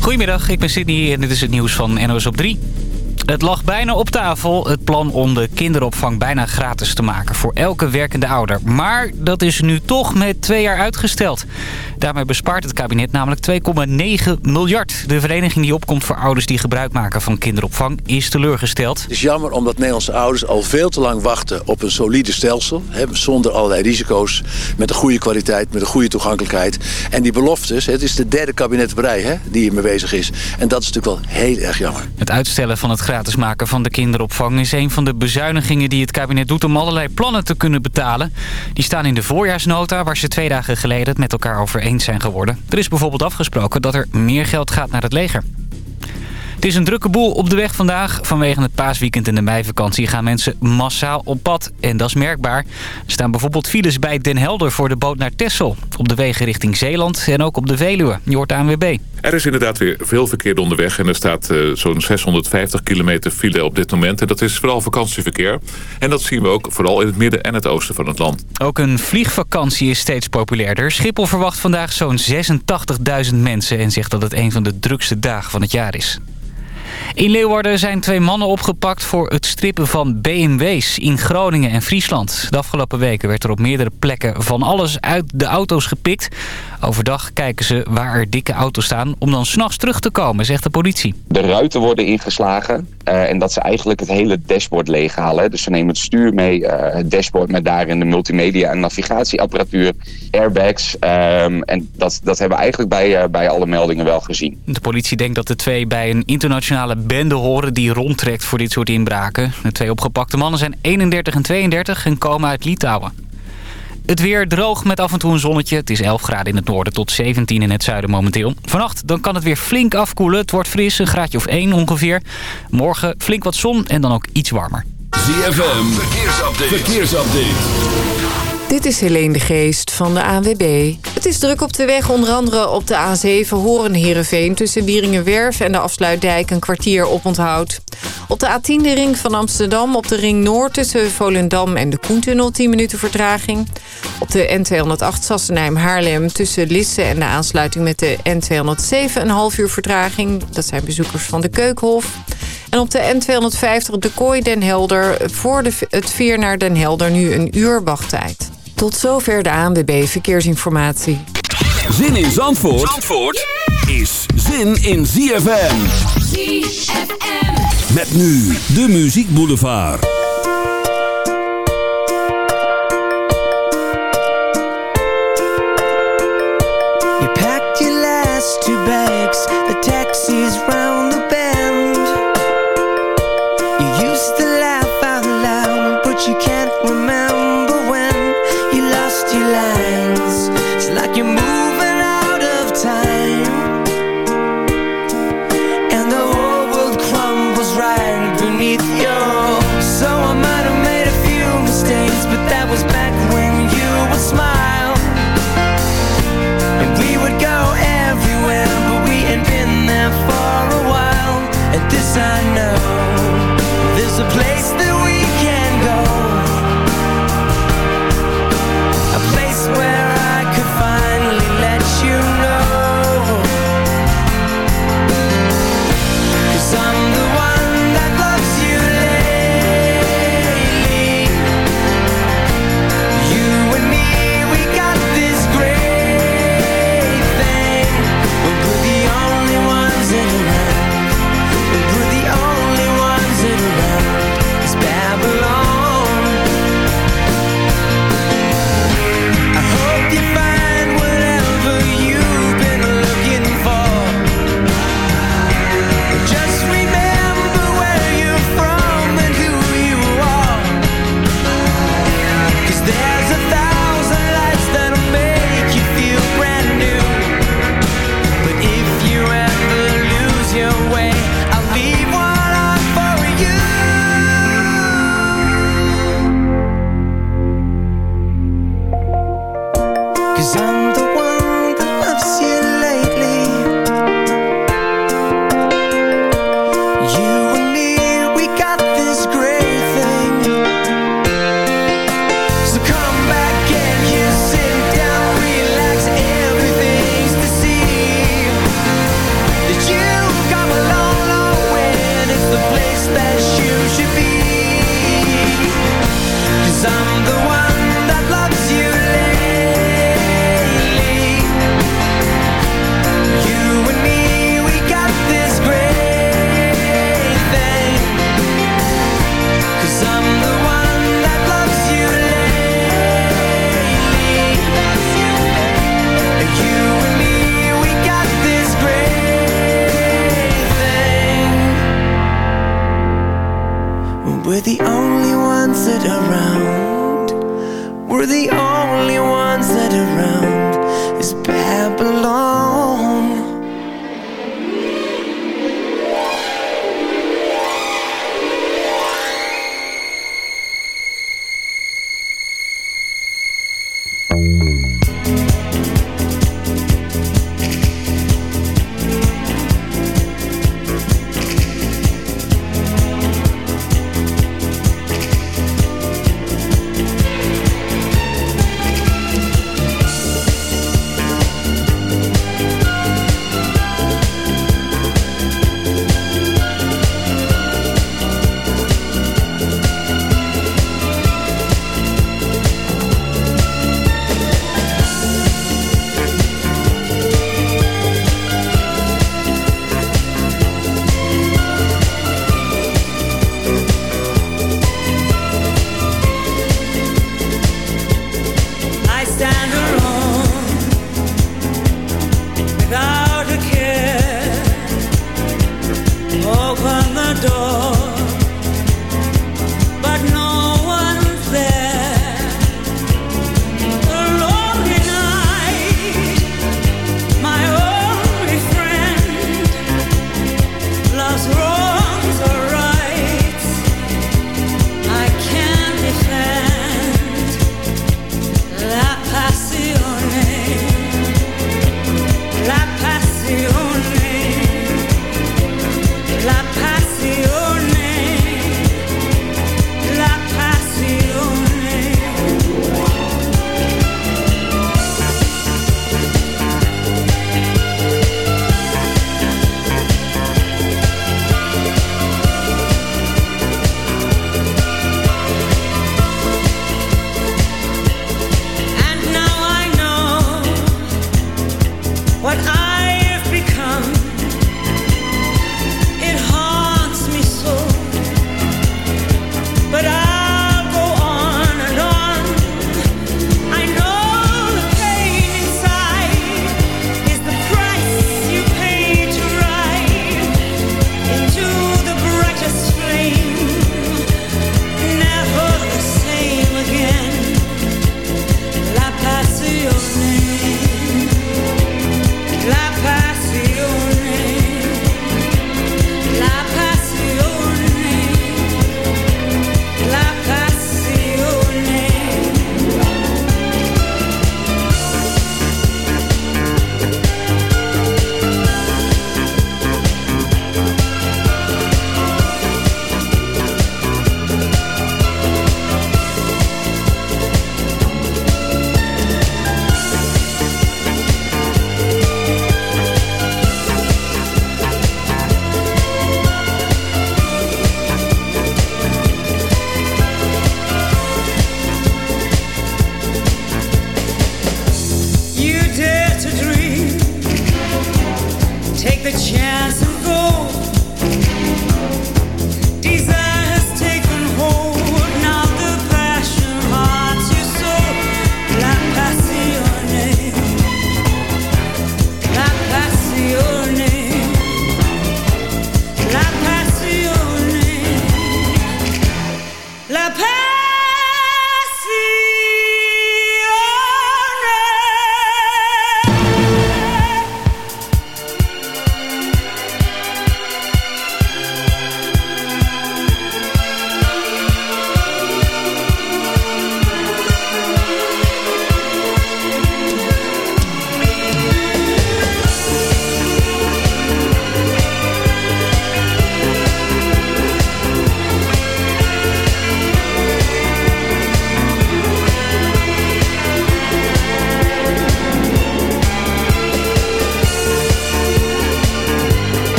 Goedemiddag, ik ben Sydney en dit is het nieuws van NOS op 3. Het lag bijna op tafel, het plan om de kinderopvang bijna gratis te maken voor elke werkende ouder. Maar dat is nu toch met twee jaar uitgesteld. Daarmee bespaart het kabinet namelijk 2,9 miljard. De vereniging die opkomt voor ouders die gebruik maken van kinderopvang is teleurgesteld. Het is jammer omdat Nederlandse ouders al veel te lang wachten op een solide stelsel. Hè, zonder allerlei risico's, met een goede kwaliteit, met een goede toegankelijkheid. En die beloftes, het is de derde kabinet op rij hè, die hiermee bezig is. En dat is natuurlijk wel heel erg jammer. Het uitstellen van het gratis maken van de kinderopvang is een van de bezuinigingen die het kabinet doet om allerlei plannen te kunnen betalen. Die staan in de voorjaarsnota waar ze twee dagen geleden het met elkaar over eens zijn geworden. Er is bijvoorbeeld afgesproken dat er meer geld gaat naar het leger. Het is een drukke boel op de weg vandaag. Vanwege het paasweekend en de meivakantie gaan mensen massaal op pad. En dat is merkbaar. Er staan bijvoorbeeld files bij Den Helder voor de boot naar Texel. Op de wegen richting Zeeland en ook op de Veluwe. Je hoort ANWB. Er is inderdaad weer veel verkeer onderweg. En er staat uh, zo'n 650 kilometer file op dit moment. En dat is vooral vakantieverkeer. En dat zien we ook vooral in het midden en het oosten van het land. Ook een vliegvakantie is steeds populairder. Schiphol verwacht vandaag zo'n 86.000 mensen. En zegt dat het een van de drukste dagen van het jaar is. In Leeuwarden zijn twee mannen opgepakt voor het strippen van BMW's in Groningen en Friesland. De afgelopen weken werd er op meerdere plekken van alles uit de auto's gepikt. Overdag kijken ze waar er dikke auto's staan om dan s'nachts terug te komen, zegt de politie. De ruiten worden ingeslagen uh, en dat ze eigenlijk het hele dashboard leeghalen. Dus ze nemen het stuur mee, uh, het dashboard met daarin de multimedia en navigatieapparatuur, airbags. Um, en dat, dat hebben we eigenlijk bij, uh, bij alle meldingen wel gezien. De politie denkt dat de twee bij een internationale bende horen die rondtrekt voor dit soort inbraken. De twee opgepakte mannen zijn 31 en 32 en komen uit Litouwen. Het weer droog met af en toe een zonnetje. Het is 11 graden in het noorden tot 17 in het zuiden momenteel. Vannacht dan kan het weer flink afkoelen. Het wordt fris, een graadje of 1 ongeveer. Morgen flink wat zon en dan ook iets warmer. ZFM, verkeersupdate. verkeersupdate. Dit is Helene de Geest van de ANWB. Het is druk op de weg, onder andere op de A7 Horen-Herenveen... tussen Wieringenwerf en de Afsluitdijk een kwartier op onthoud. Op de A10 de ring van Amsterdam, op de ring Noord... tussen Volendam en de Koentunnel 10 minuten vertraging. Op de N208 Sassenheim-Haarlem tussen Lisse en de aansluiting met de N207... een half uur vertraging. Dat zijn bezoekers van de Keukenhof. En op de N250 de Kooi Den Helder voor de, het veer naar Den Helder nu een uur wachttijd. Tot zover de ANWB Verkeersinformatie. Zin in Zandvoort, Zandvoort is zin in ZFM. ZFM. Met nu de Muziek Boulevard. You packed your last two bags, the taxi's round the only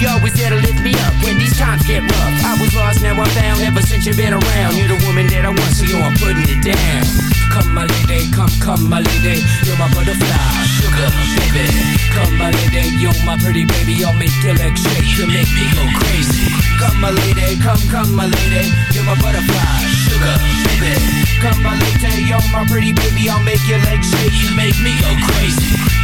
You always there to lift me up when these times get rough. I was lost, now I'm found. Ever since you've been around, you're the woman that I want, so yo, I'm putting it down. Come, my lady, come, come, my lady. You're my butterfly, sugar, baby. Come, my lady, you're my pretty baby. I'll make your legs shake, you make me go crazy. Come, my lady, come, come, my lady. You're my butterfly, sugar, baby. Come, my lady, you're my pretty baby. I'll make your legs shake, you make me go crazy.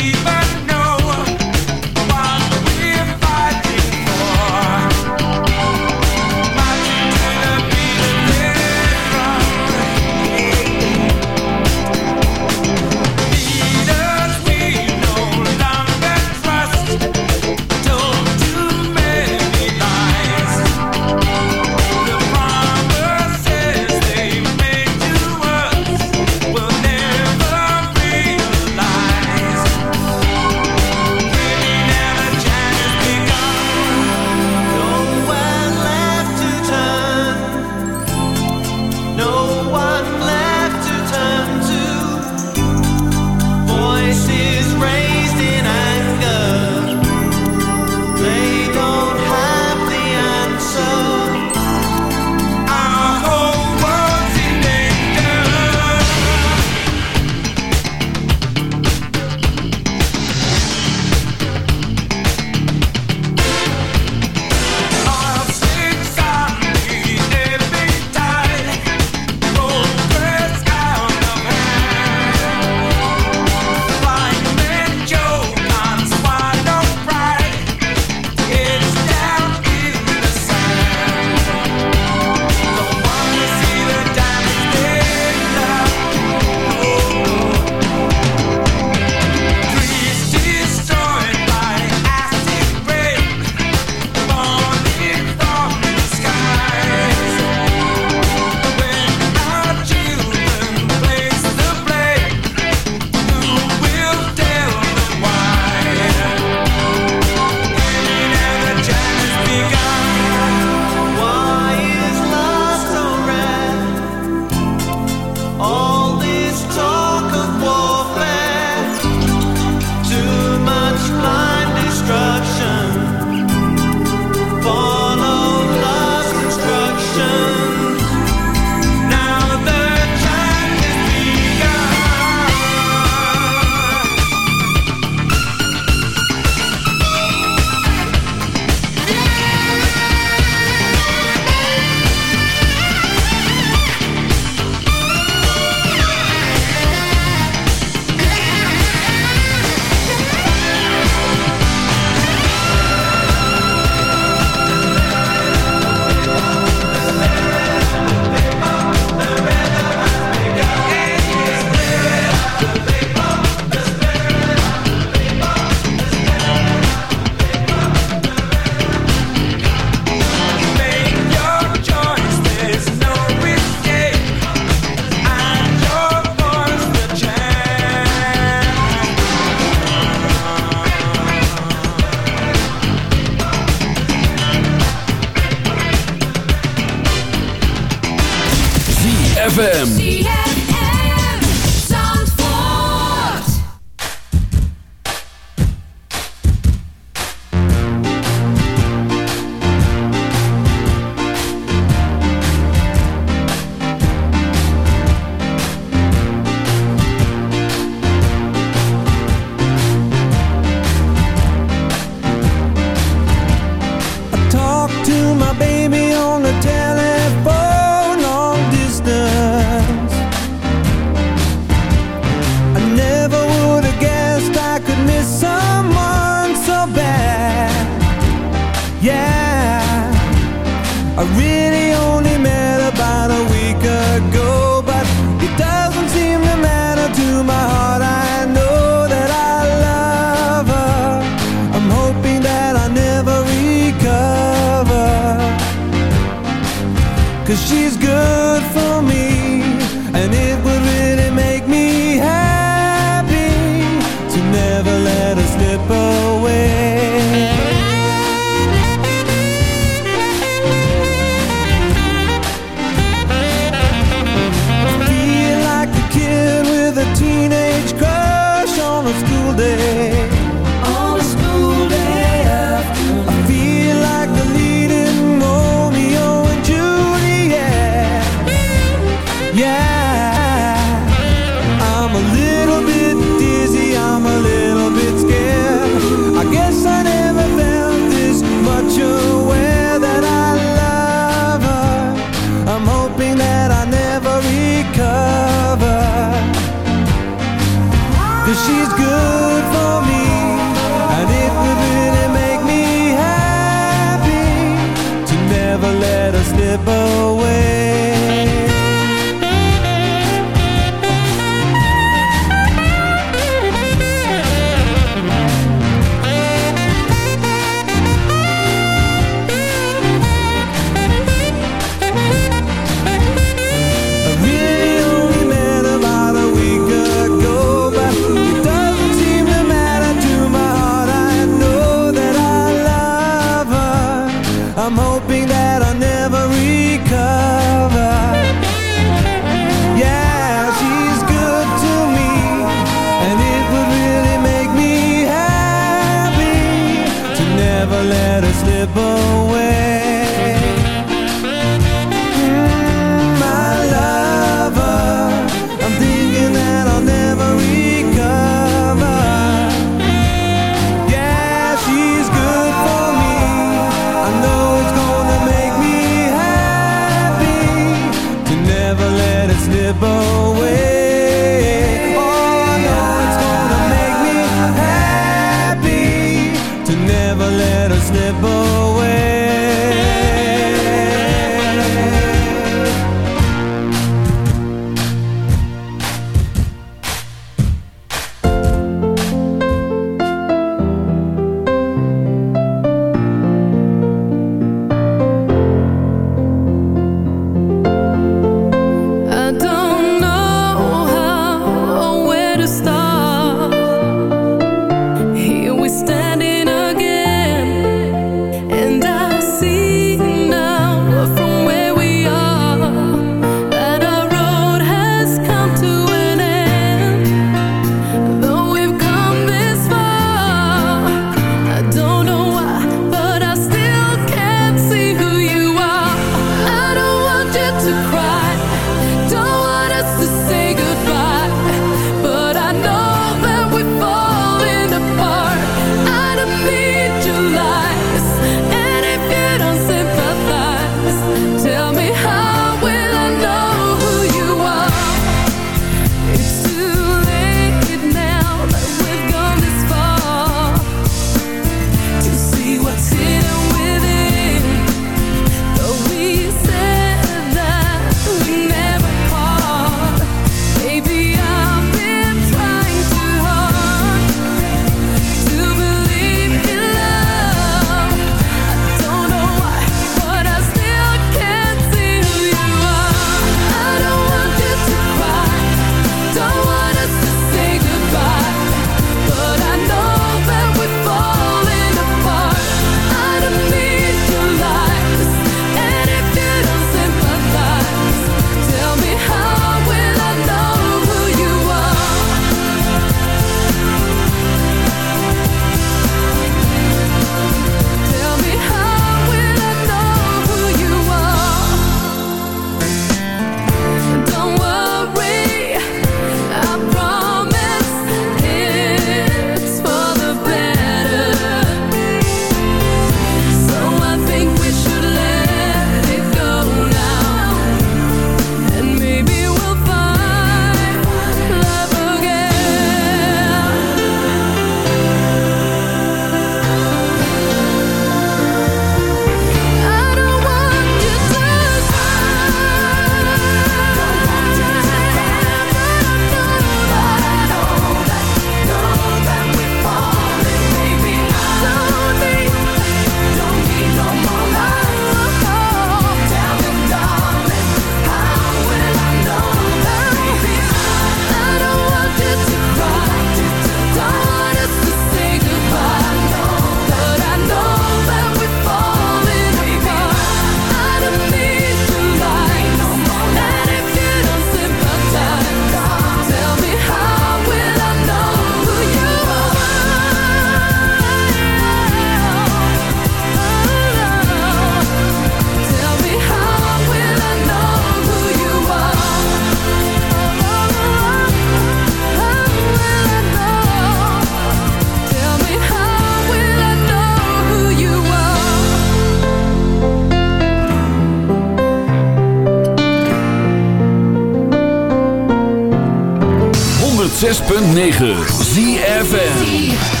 106.9 ZFN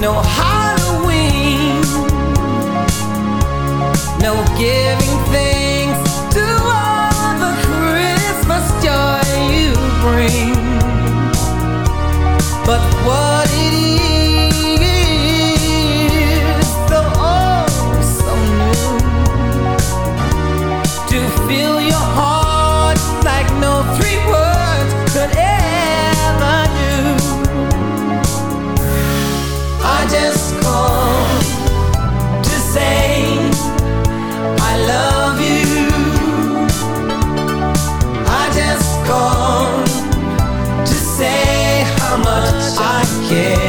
no Halloween, no gift. yeah.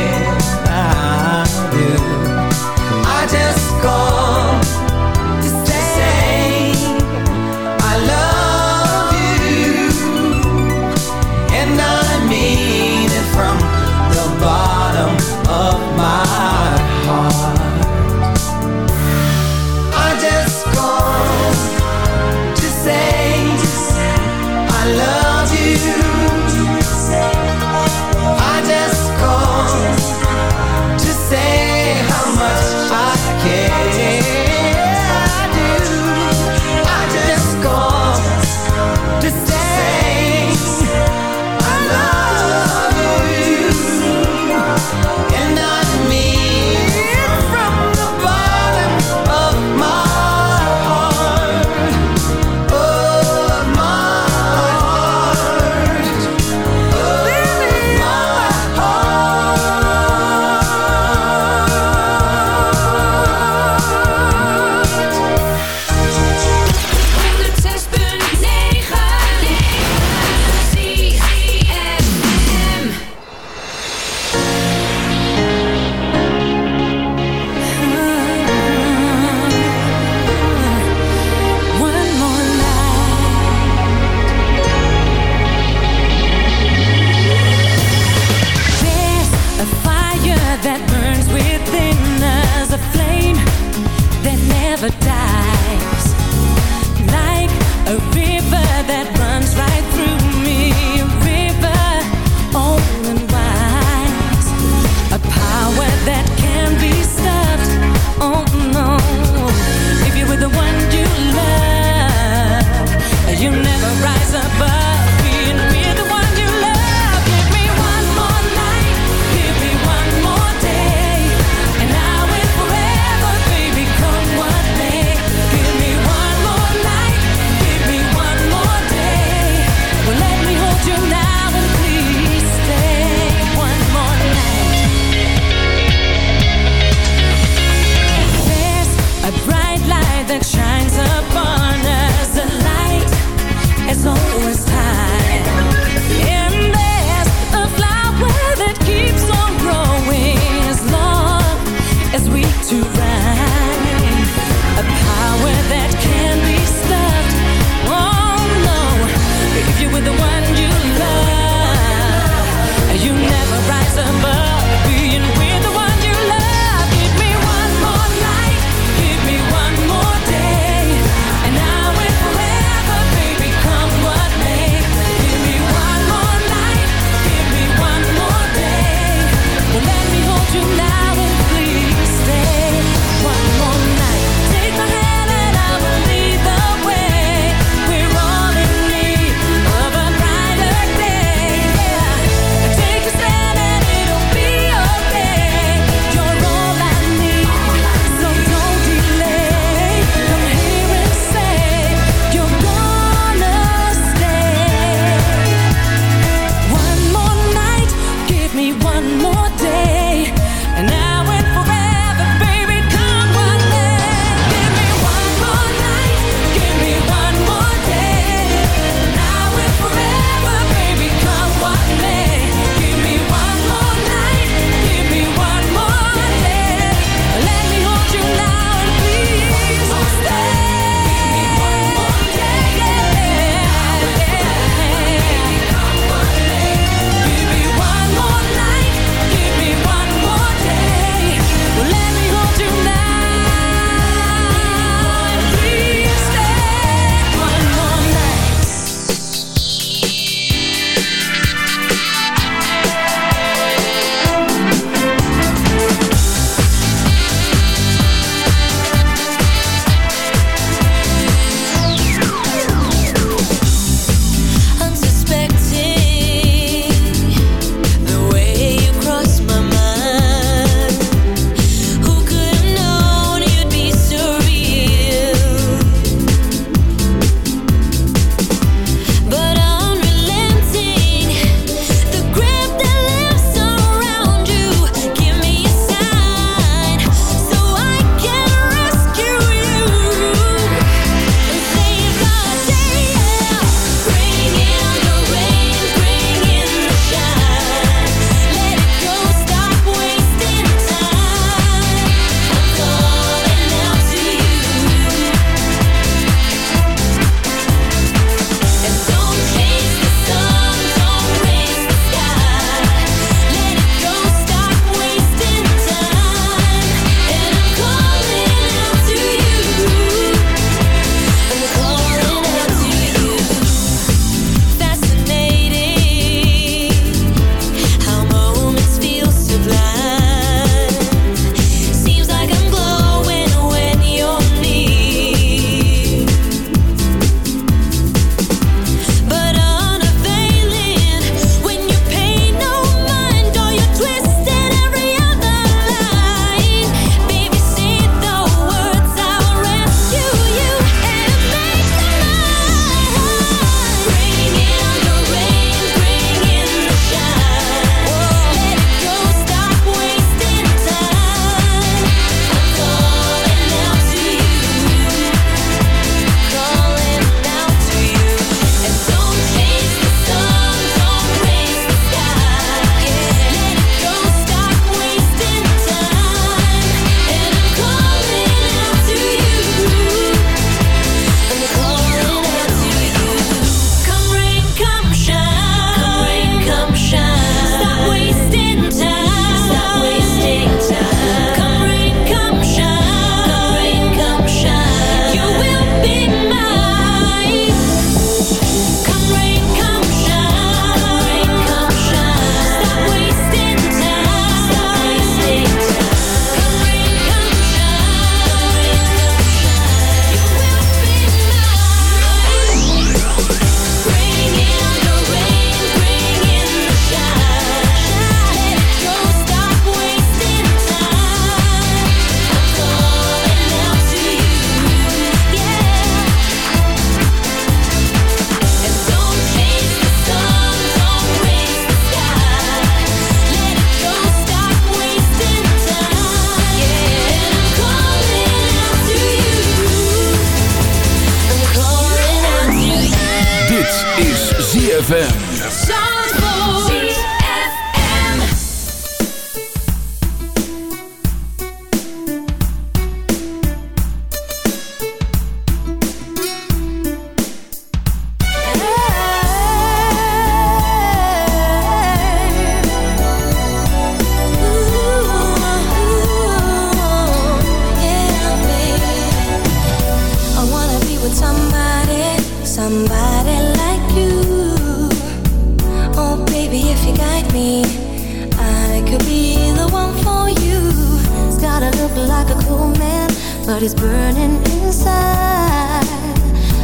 to look like a cool man, but he's burning inside.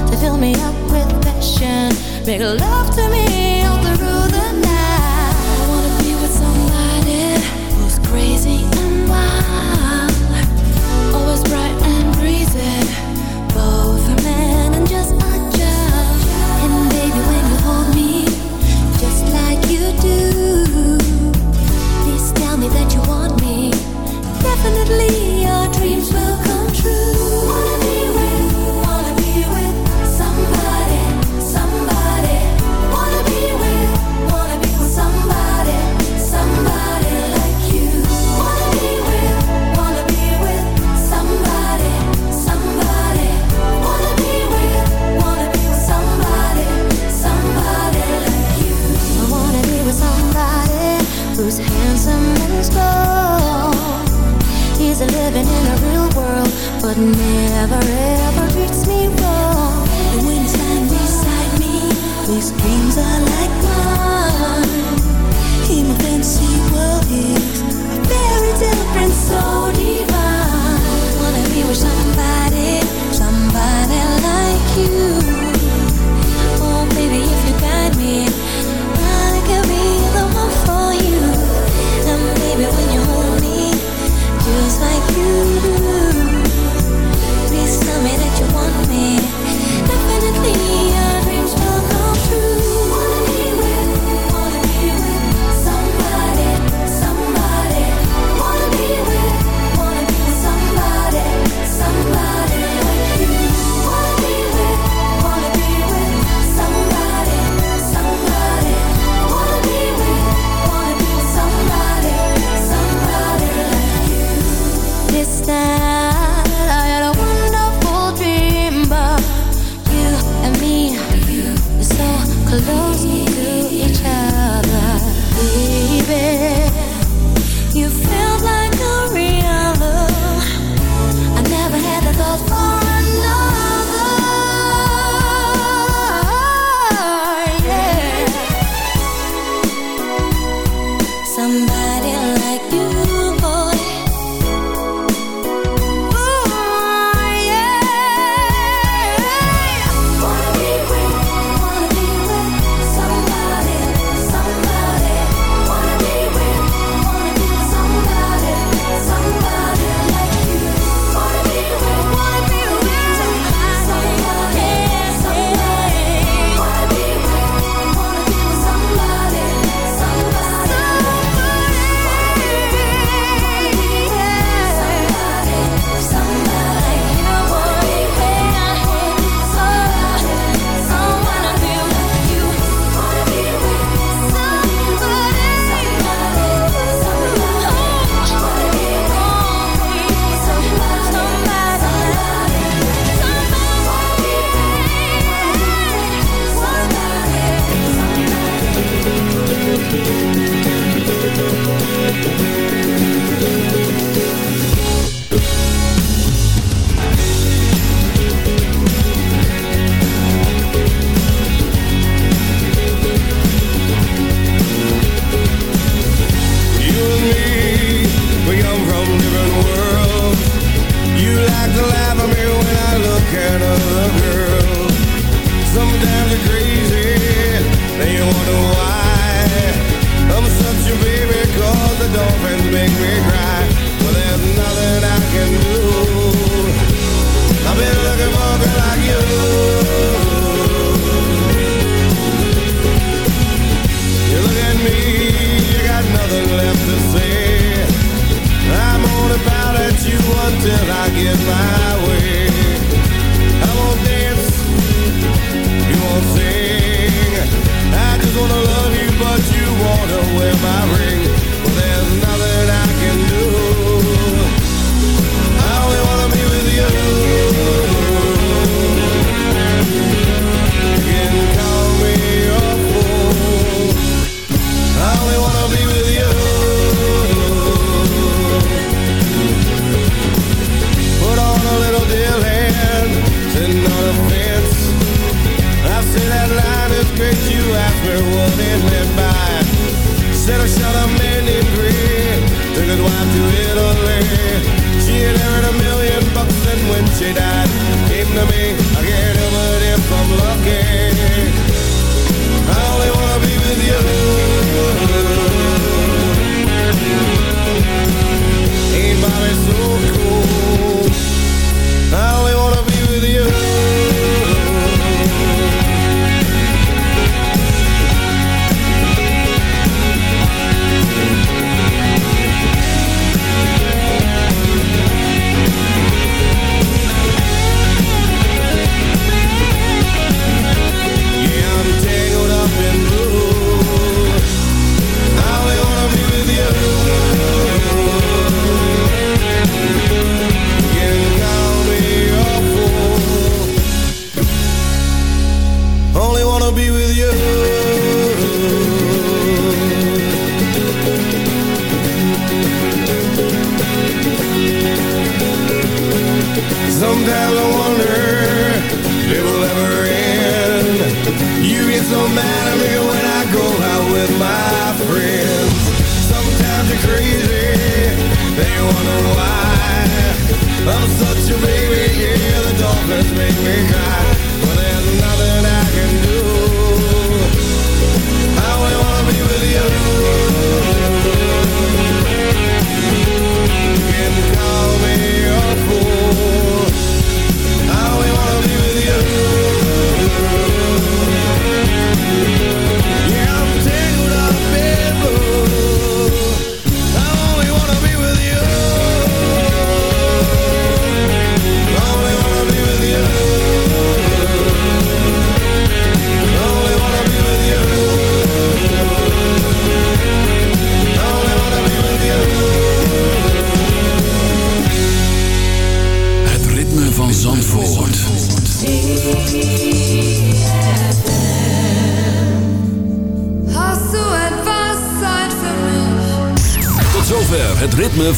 to fill me up with passion, make love to me all through the night. I wanna be with somebody who's crazy and wild, always bright and breezy, both a man and just a child. And baby, when you hold me, just like you do, please tell me that you want. Definitely our dreams will living in a real world, but never ever treats me wrong. And when you stand beside me, these dreams are like mine.